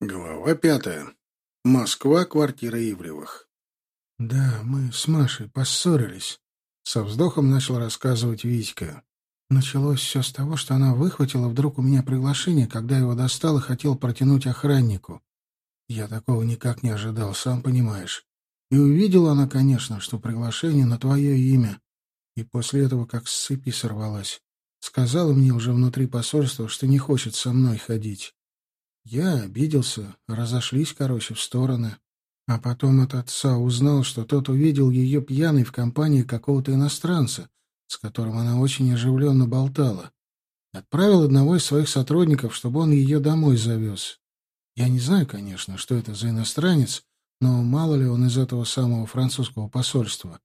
Глава пятая. Москва, квартира Ивлевых. «Да, мы с Машей поссорились», — со вздохом начал рассказывать Витька. Началось все с того, что она выхватила вдруг у меня приглашение, когда его достал и хотел протянуть охраннику. Я такого никак не ожидал, сам понимаешь. И увидела она, конечно, что приглашение на твое имя. И после этого как с цепи сорвалась. Сказала мне уже внутри посольства, что не хочет со мной ходить. Я обиделся, разошлись, короче, в стороны. А потом от отца узнал, что тот увидел ее пьяной в компании какого-то иностранца, с которым она очень оживленно болтала. Отправил одного из своих сотрудников, чтобы он ее домой завез. Я не знаю, конечно, что это за иностранец, но мало ли он из этого самого французского посольства.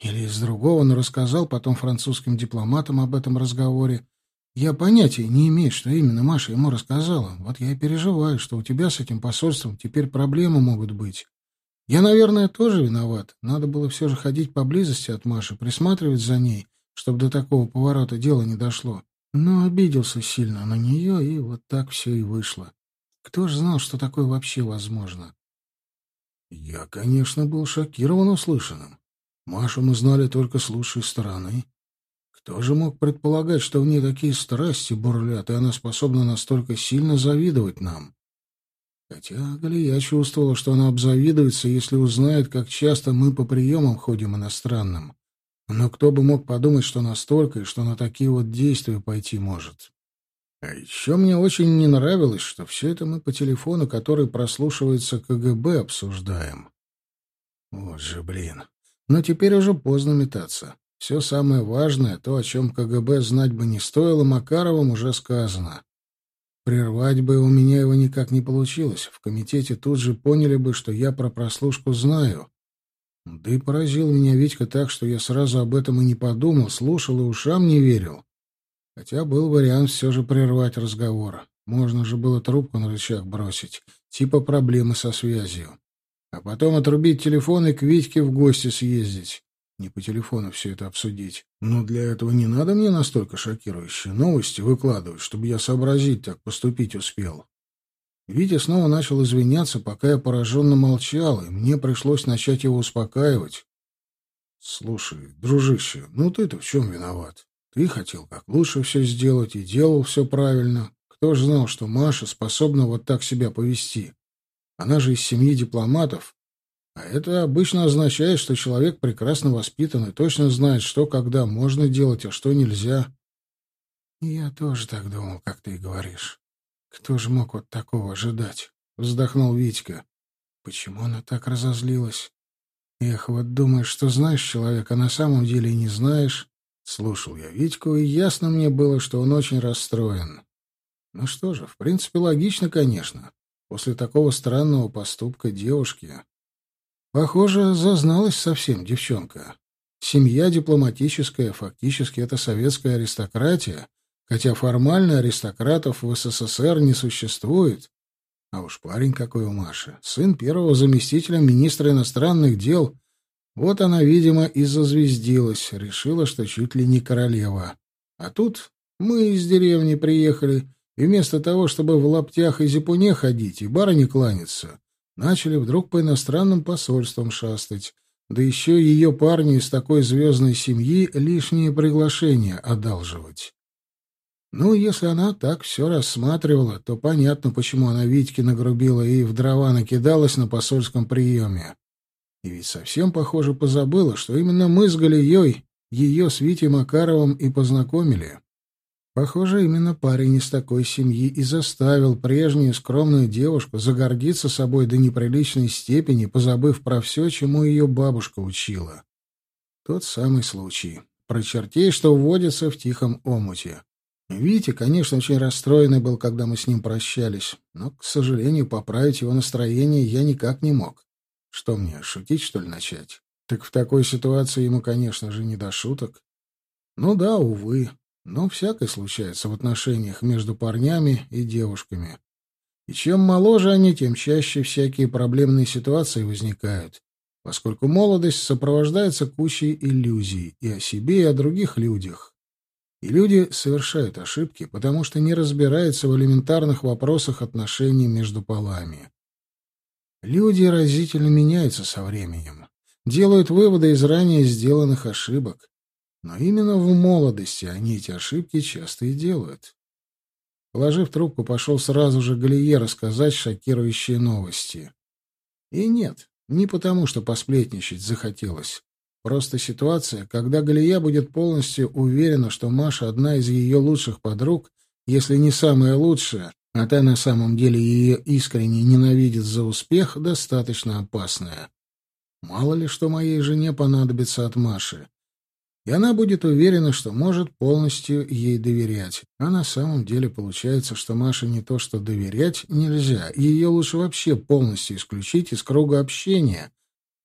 Или из другого, но рассказал потом французским дипломатам об этом разговоре, я понятия не имею, что именно Маша ему рассказала. Вот я и переживаю, что у тебя с этим посольством теперь проблемы могут быть. Я, наверное, тоже виноват. Надо было все же ходить поблизости от Маши, присматривать за ней, чтобы до такого поворота дело не дошло. Но обиделся сильно на нее, и вот так все и вышло. Кто ж знал, что такое вообще возможно? Я, конечно, был шокирован услышанным. Машу мы знали только с лучшей стороны. Кто же мог предполагать, что в ней такие страсти бурлят, и она способна настолько сильно завидовать нам? Хотя Галия чувствовала, что она обзавидуется, если узнает, как часто мы по приемам ходим иностранным. Но кто бы мог подумать, что настолько и что на такие вот действия пойти может. А еще мне очень не нравилось, что все это мы по телефону, который прослушивается КГБ, обсуждаем. Вот же, блин. Но теперь уже поздно метаться. Все самое важное, то, о чем КГБ знать бы не стоило, Макаровым уже сказано. Прервать бы у меня его никак не получилось. В комитете тут же поняли бы, что я про прослушку знаю. Да и поразил меня Витька так, что я сразу об этом и не подумал, слушал и ушам не верил. Хотя был вариант все же прервать разговор. Можно же было трубку на рычаг бросить, типа проблемы со связью. А потом отрубить телефон и к Витьке в гости съездить. Не по телефону все это обсудить. Но для этого не надо мне настолько шокирующие новости выкладывать, чтобы я сообразить так поступить успел. Витя снова начал извиняться, пока я пораженно молчал, и мне пришлось начать его успокаивать. «Слушай, дружище, ну ты-то в чем виноват? Ты хотел как лучше все сделать и делал все правильно. Кто ж знал, что Маша способна вот так себя повести? Она же из семьи дипломатов, а это обычно означает, что человек прекрасно воспитан и точно знает, что когда можно делать, а что нельзя. Я тоже так думал, как ты и говоришь. Кто же мог вот такого ожидать? Вздохнул Витька. Почему она так разозлилась? Эх, вот думаешь, что знаешь человека, а на самом деле не знаешь. Слушал я Витьку, и ясно мне было, что он очень расстроен. Ну что же, в принципе, логично, конечно. После такого странного поступка девушки Похоже, зазналась совсем девчонка. Семья дипломатическая, фактически это советская аристократия, хотя формально аристократов в СССР не существует. А уж парень какой у Маши, сын первого заместителя министра иностранных дел. Вот она, видимо, и зазвездилась, решила, что чуть ли не королева. А тут мы из деревни приехали, и вместо того, чтобы в лаптях и зипуне ходить и барыне кланяться, начали вдруг по иностранным посольствам шастать, да еще ее парню из такой звездной семьи лишние приглашения одалживать. Ну, если она так все рассматривала, то понятно, почему она Витьке нагрубила и в дрова накидалась на посольском приеме. И ведь совсем, похоже, позабыла, что именно мы с Галией ее с Витей Макаровым и познакомили. Похоже, именно парень из такой семьи и заставил прежнюю скромную девушку загордиться собой до неприличной степени, позабыв про все, чему ее бабушка учила. Тот самый случай. Про чертей, что вводятся в тихом омуте. Витя, конечно, очень расстроенный был, когда мы с ним прощались, но, к сожалению, поправить его настроение я никак не мог. Что мне, шутить, что ли, начать? Так в такой ситуации ему, конечно же, не до шуток. Ну да, увы, но всякое случается в отношениях между парнями и девушками. И чем моложе они, тем чаще всякие проблемные ситуации возникают, поскольку молодость сопровождается кучей иллюзий и о себе, и о других людях. И люди совершают ошибки, потому что не разбираются в элементарных вопросах отношений между полами. Люди разительно меняются со временем, делают выводы из ранее сделанных ошибок. Но именно в молодости они эти ошибки часто и делают. Положив трубку, пошел сразу же Галие рассказать шокирующие новости. И нет, не потому, что посплетничать захотелось. Просто ситуация, когда Галия будет полностью уверена, что Маша одна из ее лучших подруг, если не самая лучшая, а та на самом деле ее искренне ненавидит за успех, достаточно опасная. Мало ли что моей жене понадобится от Маши. И она будет уверена, что может полностью ей доверять. А на самом деле получается, что Маше не то что доверять нельзя, ее лучше вообще полностью исключить из круга общения,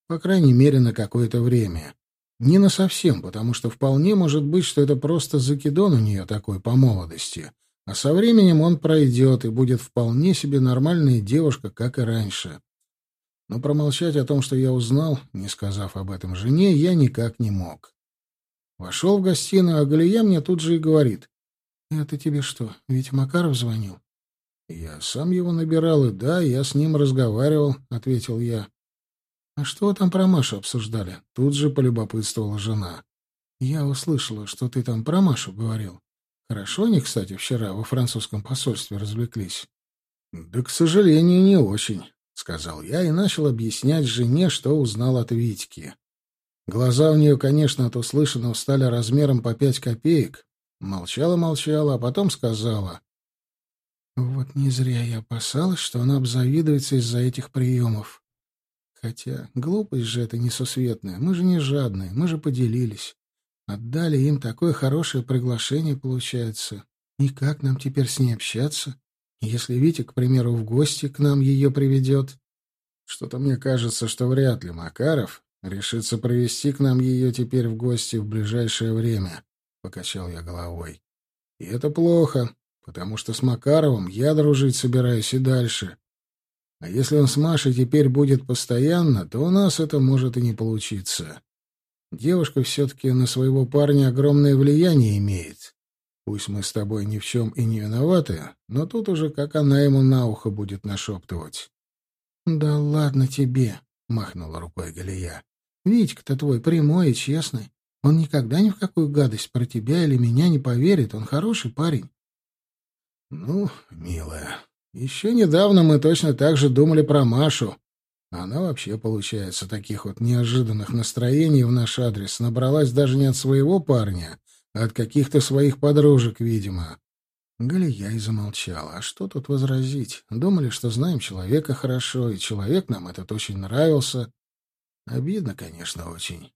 по крайней мере, на какое-то время. Не на совсем, потому что вполне может быть, что это просто закидон у нее такой по молодости. А со временем он пройдет и будет вполне себе нормальная девушка, как и раньше. Но промолчать о том, что я узнал, не сказав об этом жене, я никак не мог. Вошел в гостиную, а Галия мне тут же и говорит. «Это тебе что, ведь Макаров звонил?» «Я сам его набирал, и да, я с ним разговаривал», — ответил я. «А что там про Машу обсуждали?» Тут же полюбопытствовала жена. «Я услышала, что ты там про Машу говорил. Хорошо они, кстати, вчера во французском посольстве развлеклись». «Да, к сожалению, не очень», — сказал я и начал объяснять жене, что узнал от Витьки. Глаза у нее, конечно, от услышанного стали размером по пять копеек. Молчала-молчала, а потом сказала. «Вот не зря я опасалась, что она обзавидуется из-за этих приемов. Хотя глупость же это несусветная. Мы же не жадные, мы же поделились. Отдали им такое хорошее приглашение, получается. И как нам теперь с ней общаться, если Витя, к примеру, в гости к нам ее приведет? Что-то мне кажется, что вряд ли Макаров решится провести к нам ее теперь в гости в ближайшее время, — покачал я головой. И это плохо, потому что с Макаровым я дружить собираюсь и дальше. А если он с Машей теперь будет постоянно, то у нас это может и не получиться. Девушка все-таки на своего парня огромное влияние имеет. Пусть мы с тобой ни в чем и не виноваты, но тут уже как она ему на ухо будет нашептывать. — Да ладно тебе, — махнула рукой Галия. — Витька-то твой прямой и честный. Он никогда ни в какую гадость про тебя или меня не поверит. Он хороший парень. — Ну, милая, еще недавно мы точно так же думали про Машу. Она вообще, получается, таких вот неожиданных настроений в наш адрес набралась даже не от своего парня, а от каких-то своих подружек, видимо. Галия и замолчала. А что тут возразить? Думали, что знаем человека хорошо, и человек нам этот очень нравился. Обидно, конечно, очень.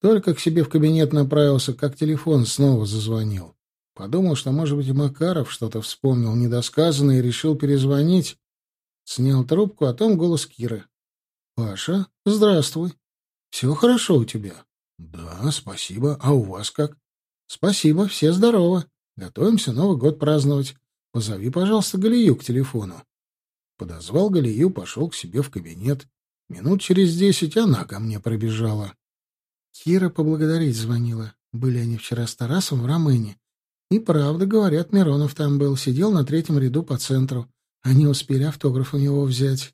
Только к себе в кабинет направился, как телефон снова зазвонил. Подумал, что, может быть, Макаров что-то вспомнил недосказанное и решил перезвонить. Снял трубку, а там голос Киры. «Паша, здравствуй. Все хорошо у тебя?» «Да, спасибо. А у вас как?» «Спасибо, все здоровы. Готовимся Новый год праздновать. Позови, пожалуйста, Галию к телефону». Подозвал Галию, пошел к себе в кабинет. Минут через десять она ко мне пробежала. Кира поблагодарить звонила. Были они вчера с Тарасом в Ромыне. И правда, говорят, Миронов там был, сидел на третьем ряду по центру. Они успели автограф у него взять.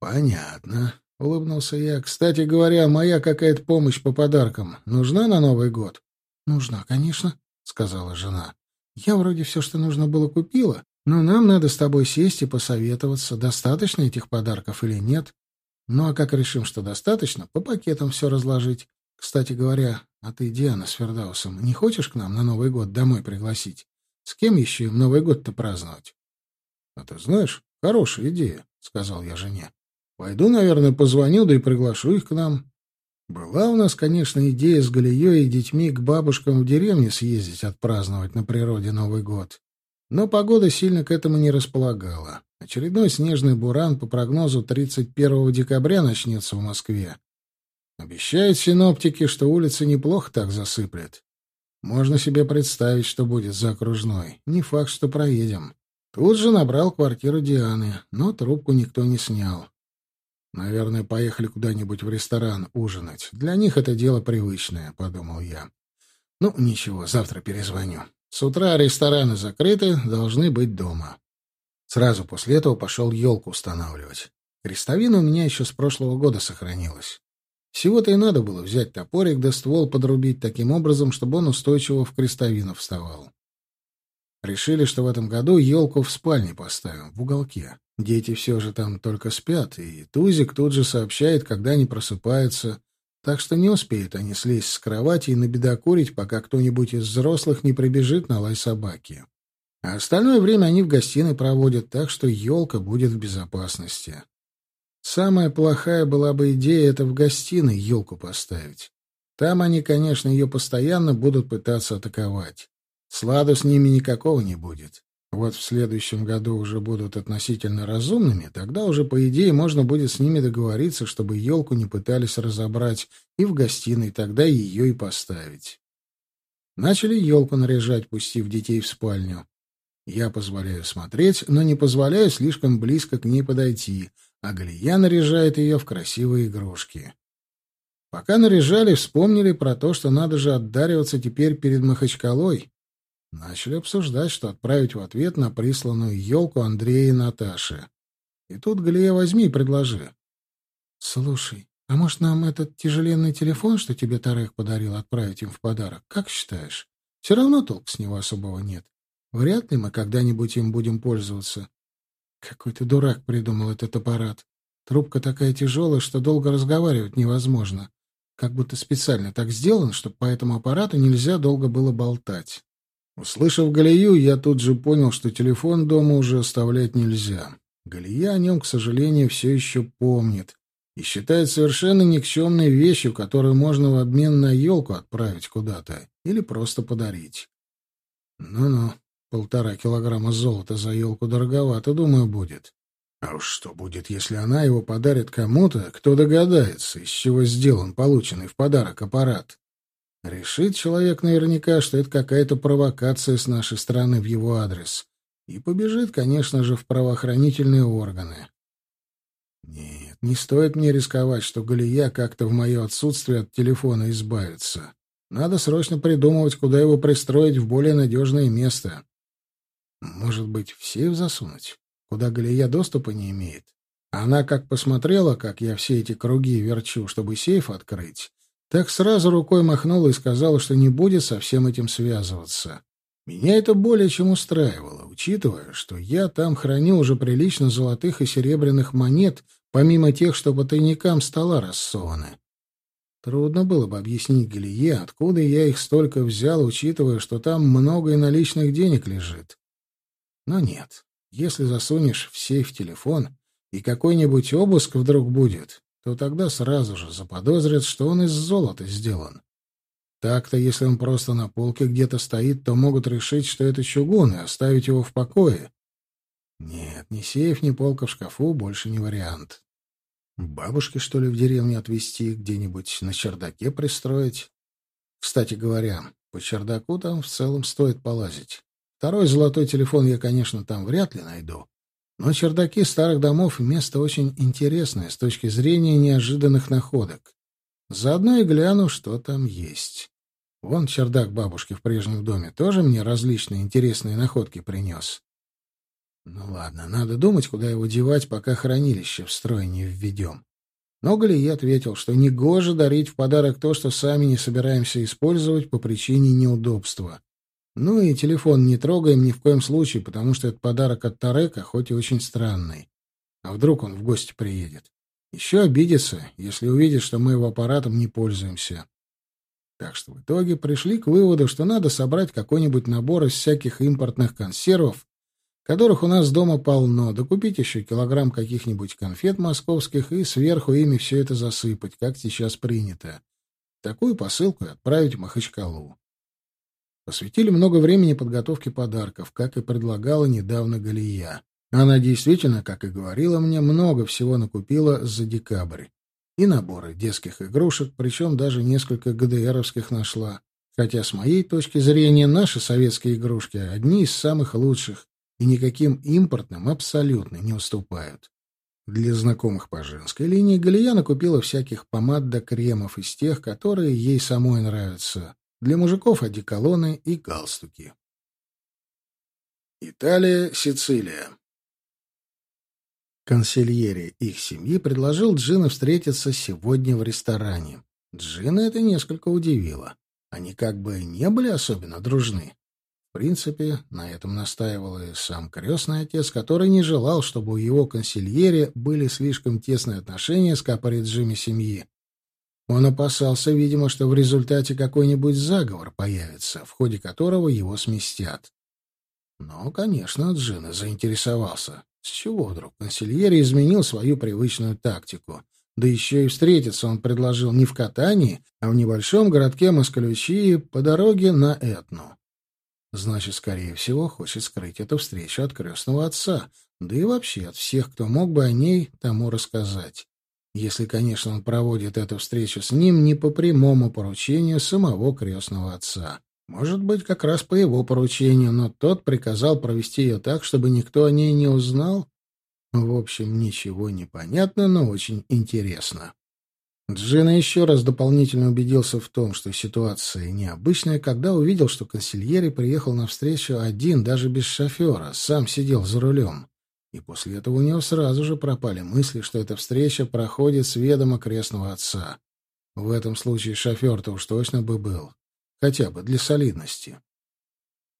Понятно, улыбнулся я. Кстати говоря, моя какая-то помощь по подаркам нужна на Новый год? Нужна, конечно, сказала жена. Я вроде все, что нужно было, купила, но нам надо с тобой сесть и посоветоваться, достаточно этих подарков или нет. Ну а как решим, что достаточно, по пакетам все разложить. Кстати говоря, а ты, Диана с Фердаусом, не хочешь к нам на Новый год домой пригласить? С кем еще им Новый год-то праздновать? — А ты знаешь, хорошая идея, — сказал я жене. — Пойду, наверное, позвоню, да и приглашу их к нам. Была у нас, конечно, идея с Галией и детьми к бабушкам в деревне съездить отпраздновать на природе Новый год. Но погода сильно к этому не располагала. Очередной снежный буран по прогнозу 31 декабря начнется в Москве. Обещают синоптики, что улицы неплохо так засыплет. Можно себе представить, что будет за окружной. Не факт, что проедем. Тут же набрал квартиру Дианы, но трубку никто не снял. Наверное, поехали куда-нибудь в ресторан ужинать. Для них это дело привычное, — подумал я. Ну, ничего, завтра перезвоню. С утра рестораны закрыты, должны быть дома. Сразу после этого пошел елку устанавливать. Крестовина у меня еще с прошлого года сохранилась. Всего-то и надо было взять топорик да ствол подрубить таким образом, чтобы он устойчиво в крестовину вставал. Решили, что в этом году елку в спальне поставим, в уголке. Дети все же там только спят, и Тузик тут же сообщает, когда они просыпаются, так что не успеют они слезть с кровати и набедокурить, пока кто-нибудь из взрослых не прибежит на лай собаки. А остальное время они в гостиной проводят, так что елка будет в безопасности. Самая плохая была бы идея это в гостиной елку поставить. Там они, конечно, ее постоянно будут пытаться атаковать. Сладу с ними никакого не будет. Вот в следующем году уже будут относительно разумными, тогда уже, по идее, можно будет с ними договориться, чтобы елку не пытались разобрать, и в гостиной тогда ее и поставить. Начали елку наряжать, пустив детей в спальню. Я позволяю смотреть, но не позволяю слишком близко к ней подойти, а Галия наряжает ее в красивые игрушки. Пока наряжали, вспомнили про то, что надо же отдариваться теперь перед Махачкалой. Начали обсуждать, что отправить в ответ на присланную елку Андрея и Наташи. И тут Галия возьми и предложи. — Слушай, а может нам этот тяжеленный телефон, что тебе Тарек подарил, отправить им в подарок? Как считаешь? Все равно толк с него особого нет. Вряд ли мы когда-нибудь им будем пользоваться. Какой ты дурак придумал этот аппарат. Трубка такая тяжелая, что долго разговаривать невозможно. Как будто специально так сделан, чтобы по этому аппарату нельзя долго было болтать. Услышав Галию, я тут же понял, что телефон дома уже оставлять нельзя. Галия о нем, к сожалению, все еще помнит и считает совершенно никчемной вещью, которую можно в обмен на елку отправить куда-то или просто подарить. Ну-ну, полтора килограмма золота за елку дороговато, думаю, будет. А уж что будет, если она его подарит кому-то, кто догадается, из чего сделан полученный в подарок аппарат? Решит человек наверняка, что это какая-то провокация с нашей стороны в его адрес. И побежит, конечно же, в правоохранительные органы. Нет, не стоит мне рисковать, что Галия как-то в мое отсутствие от телефона избавится. Надо срочно придумывать, куда его пристроить в более надежное место. Может быть, в сейф засунуть, куда Галия доступа не имеет? Она как посмотрела, как я все эти круги верчу, чтобы сейф открыть, так сразу рукой махнула и сказала, что не будет со всем этим связываться. Меня это более чем устраивало, учитывая, что я там храню уже прилично золотых и серебряных монет, помимо тех, что по тайникам стола рассованы. Трудно было бы объяснить Галие, откуда я их столько взял, учитывая, что там много и наличных денег лежит. Но нет, если засунешь в сейф телефон, и какой-нибудь обыск вдруг будет, то тогда сразу же заподозрят, что он из золота сделан. Так-то, если он просто на полке где-то стоит, то могут решить, что это чугун, и оставить его в покое. Нет, ни сейф, ни полка в шкафу больше не вариант. Бабушке, что ли, в деревню отвезти, где-нибудь на чердаке пристроить? Кстати говоря, по чердаку там в целом стоит полазить. Второй золотой телефон я, конечно, там вряд ли найду. Но чердаки старых домов — место очень интересное с точки зрения неожиданных находок. Заодно и гляну, что там есть. Вон чердак бабушки в прежнем доме тоже мне различные интересные находки принес. Ну ладно, надо думать, куда его девать, пока хранилище в строй не введем. Но Галия ответил, что негоже дарить в подарок то, что сами не собираемся использовать по причине неудобства. Ну и телефон не трогаем ни в коем случае, потому что это подарок от Тарека, хоть и очень странный. А вдруг он в гости приедет? Еще обидится, если увидит, что мы его аппаратом не пользуемся. Так что в итоге пришли к выводу, что надо собрать какой-нибудь набор из всяких импортных консервов, которых у нас дома полно, докупить еще килограмм каких-нибудь конфет московских и сверху ими все это засыпать, как сейчас принято. Такую посылку отправить в Махачкалу. Посвятили много времени подготовке подарков, как и предлагала недавно Галия. Она действительно, как и говорила мне, много всего накупила за декабрь. И наборы детских игрушек, причем даже несколько ГДРовских нашла. Хотя, с моей точки зрения, наши советские игрушки одни из самых лучших и никаким импортным абсолютно не уступают. Для знакомых по женской линии Галия накупила всяких помад да кремов из тех, которые ей самой нравятся. Для мужиков одеколоны и галстуки. Италия, Сицилия. Консильери их семьи предложил Джина встретиться сегодня в ресторане. Джина это несколько удивило. Они как бы не были особенно дружны. В принципе, на этом настаивал и сам крестный отец, который не желал, чтобы у его консильере были слишком тесные отношения с капориджими семьи. Он опасался, видимо, что в результате какой-нибудь заговор появится, в ходе которого его сместят. Но, конечно, Джина заинтересовался. С чего вдруг консильери изменил свою привычную тактику? Да еще и встретиться он предложил не в катании, а в небольшом городке Москалючи по дороге на Этну. Значит, скорее всего, хочет скрыть эту встречу от крестного отца, да и вообще от всех, кто мог бы о ней тому рассказать. Если, конечно, он проводит эту встречу с ним не по прямому поручению самого крестного отца. Может быть, как раз по его поручению, но тот приказал провести ее так, чтобы никто о ней не узнал? В общем, ничего не понятно, но очень интересно. Джина еще раз дополнительно убедился в том, что ситуация необычная, когда увидел, что консильери приехал навстречу один, даже без шофера, сам сидел за рулем. И после этого у него сразу же пропали мысли, что эта встреча проходит с ведома крестного отца. В этом случае шофер-то уж точно бы был. Хотя бы для солидности.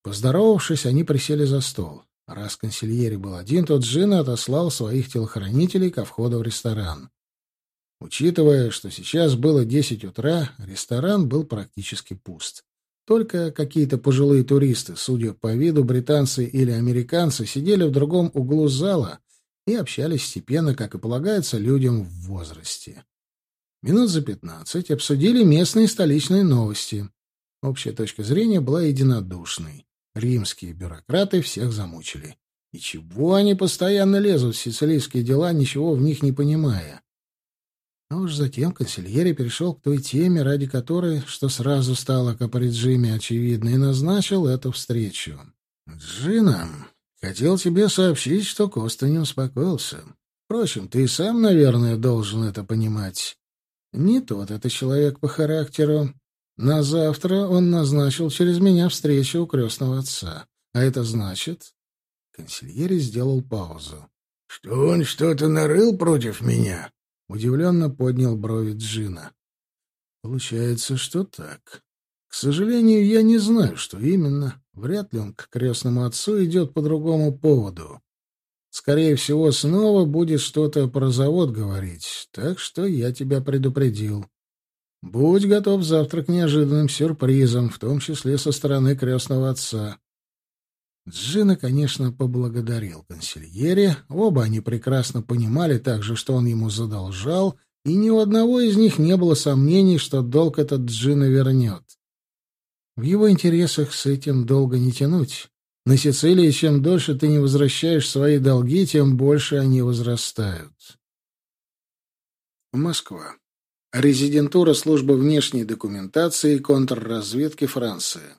Поздоровавшись, они присели за стол. Раз консильери был один, то Джина отослал своих телохранителей ко входу в ресторан. Учитывая, что сейчас было десять утра, ресторан был практически пуст. Только какие-то пожилые туристы, судя по виду британцы или американцы, сидели в другом углу зала и общались степенно, как и полагается людям в возрасте. Минут за пятнадцать обсудили местные столичные новости. Общая точка зрения была единодушной. Римские бюрократы всех замучили. И чего они постоянно лезут в сицилийские дела, ничего в них не понимая? А уж затем консильери перешел к той теме, ради которой, что сразу стало Капориджиме очевидно, и назначил эту встречу. «Джина, хотел тебе сообщить, что Коста не успокоился. Впрочем, ты и сам, наверное, должен это понимать. Не тот это человек по характеру. На завтра он назначил через меня встречу у крестного отца. А это значит...» Консильери сделал паузу. «Что он что-то нарыл против меня?» Удивленно поднял брови Джина. Получается, что так. К сожалению, я не знаю, что именно. Вряд ли он к крестному отцу идет по другому поводу. Скорее всего, снова будет что-то про завод говорить, так что я тебя предупредил. Будь готов завтра к неожиданным сюрпризам, в том числе со стороны крестного отца. Джина, конечно, поблагодарил консильере. Оба они прекрасно понимали также, что он ему задолжал, и ни у одного из них не было сомнений, что долг этот Джина вернет. В его интересах с этим долго не тянуть. На Сицилии чем дольше ты не возвращаешь свои долги, тем больше они возрастают. Москва. Резидентура службы внешней документации и контрразведки Франции.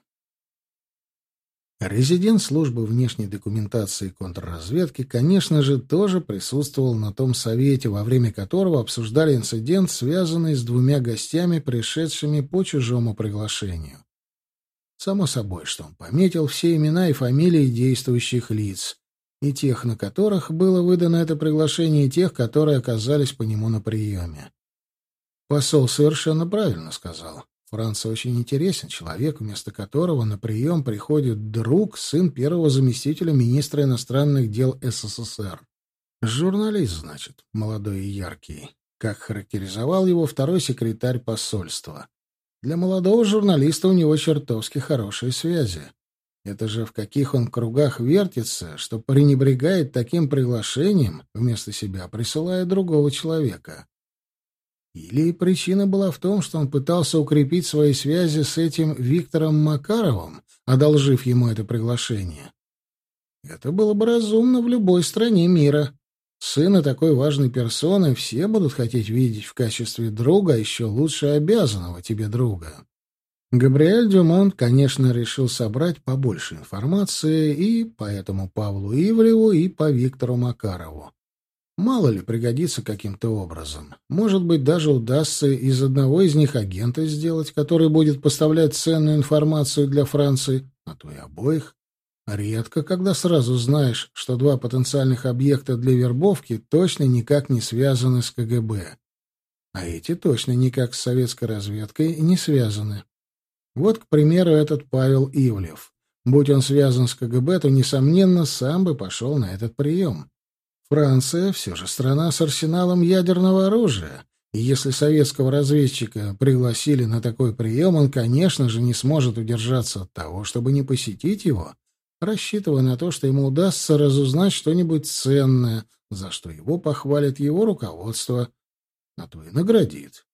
Резидент службы внешней документации и контрразведки, конечно же, тоже присутствовал на том совете, во время которого обсуждали инцидент, связанный с двумя гостями, пришедшими по чужому приглашению. Само собой, что он пометил все имена и фамилии действующих лиц, и тех, на которых было выдано это приглашение, и тех, которые оказались по нему на приеме. Посол совершенно правильно сказал. Франции очень интересен человек, вместо которого на прием приходит друг, сын первого заместителя министра иностранных дел СССР. Журналист, значит, молодой и яркий. Как характеризовал его второй секретарь посольства. Для молодого журналиста у него чертовски хорошие связи. Это же в каких он кругах вертится, что пренебрегает таким приглашением, вместо себя присылая другого человека. Или причина была в том, что он пытался укрепить свои связи с этим Виктором Макаровым, одолжив ему это приглашение? Это было бы разумно в любой стране мира. Сына такой важной персоны все будут хотеть видеть в качестве друга, а еще лучше обязанного тебе друга. Габриэль Дюмон, конечно, решил собрать побольше информации и по этому Павлу Ивлеву, и по Виктору Макарову. Мало ли пригодится каким-то образом. Может быть, даже удастся из одного из них агента сделать, который будет поставлять ценную информацию для Франции, а то и обоих. Редко, когда сразу знаешь, что два потенциальных объекта для вербовки точно никак не связаны с КГБ. А эти точно никак с советской разведкой не связаны. Вот, к примеру, этот Павел Ивлев. Будь он связан с КГБ, то, несомненно, сам бы пошел на этот прием. Франция все же страна с арсеналом ядерного оружия, и если советского разведчика пригласили на такой прием, он, конечно же, не сможет удержаться от того, чтобы не посетить его, рассчитывая на то, что ему удастся разузнать что-нибудь ценное, за что его похвалит его руководство, а то и наградит.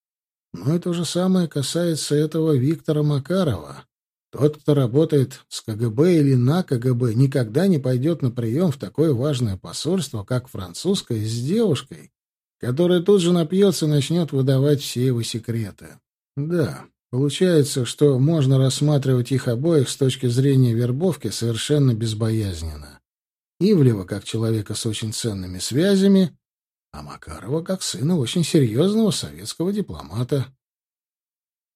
Но это же самое касается этого Виктора Макарова. Тот, кто работает с КГБ или на КГБ, никогда не пойдет на прием в такое важное посольство, как французское, с девушкой, которая тут же напьется и начнет выдавать все его секреты. Да, получается, что можно рассматривать их обоих с точки зрения вербовки совершенно безбоязненно. Ивлева как человека с очень ценными связями, а Макарова как сына очень серьезного советского дипломата.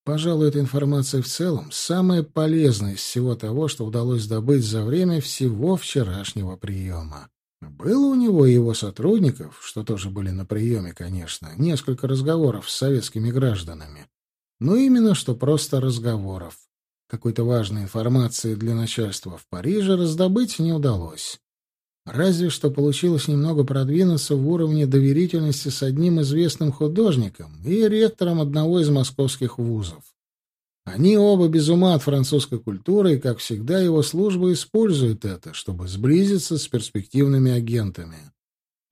Пожалуй, эта информация в целом самая полезная из всего того, что удалось добыть за время всего вчерашнего приема. Было у него и его сотрудников, что тоже были на приеме, конечно, несколько разговоров с советскими гражданами. Но именно что просто разговоров. Какой-то важной информации для начальства в Париже раздобыть не удалось. Разве что получилось немного продвинуться в уровне доверительности с одним известным художником и ректором одного из московских вузов. Они оба без ума от французской культуры, и, как всегда, его служба использует это, чтобы сблизиться с перспективными агентами.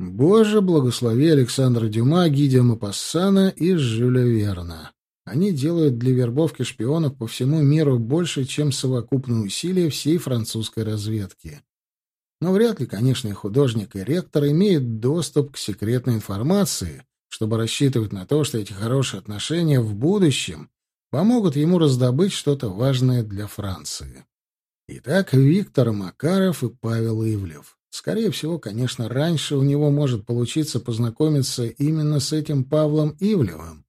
Боже, благослови Александра Дюма, Гидия Мапассана и Жюля Верна. Они делают для вербовки шпионов по всему миру больше, чем совокупные усилия всей французской разведки. Но вряд ли, конечно, и художник, и ректор имеют доступ к секретной информации, чтобы рассчитывать на то, что эти хорошие отношения в будущем помогут ему раздобыть что-то важное для Франции. Итак, Виктор Макаров и Павел Ивлев. Скорее всего, конечно, раньше у него может получиться познакомиться именно с этим Павлом Ивлевым.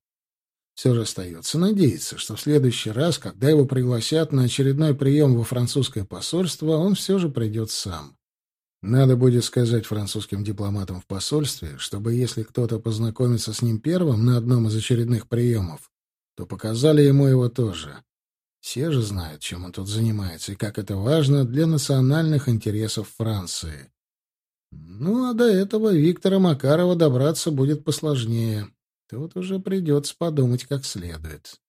Все же остается надеяться, что в следующий раз, когда его пригласят на очередной прием во французское посольство, он все же придет сам. Надо будет сказать французским дипломатам в посольстве, чтобы если кто-то познакомится с ним первым на одном из очередных приемов, то показали ему его тоже. Все же знают, чем он тут занимается и как это важно для национальных интересов Франции. Ну, а до этого Виктора Макарова добраться будет посложнее. Тут уже придется подумать как следует.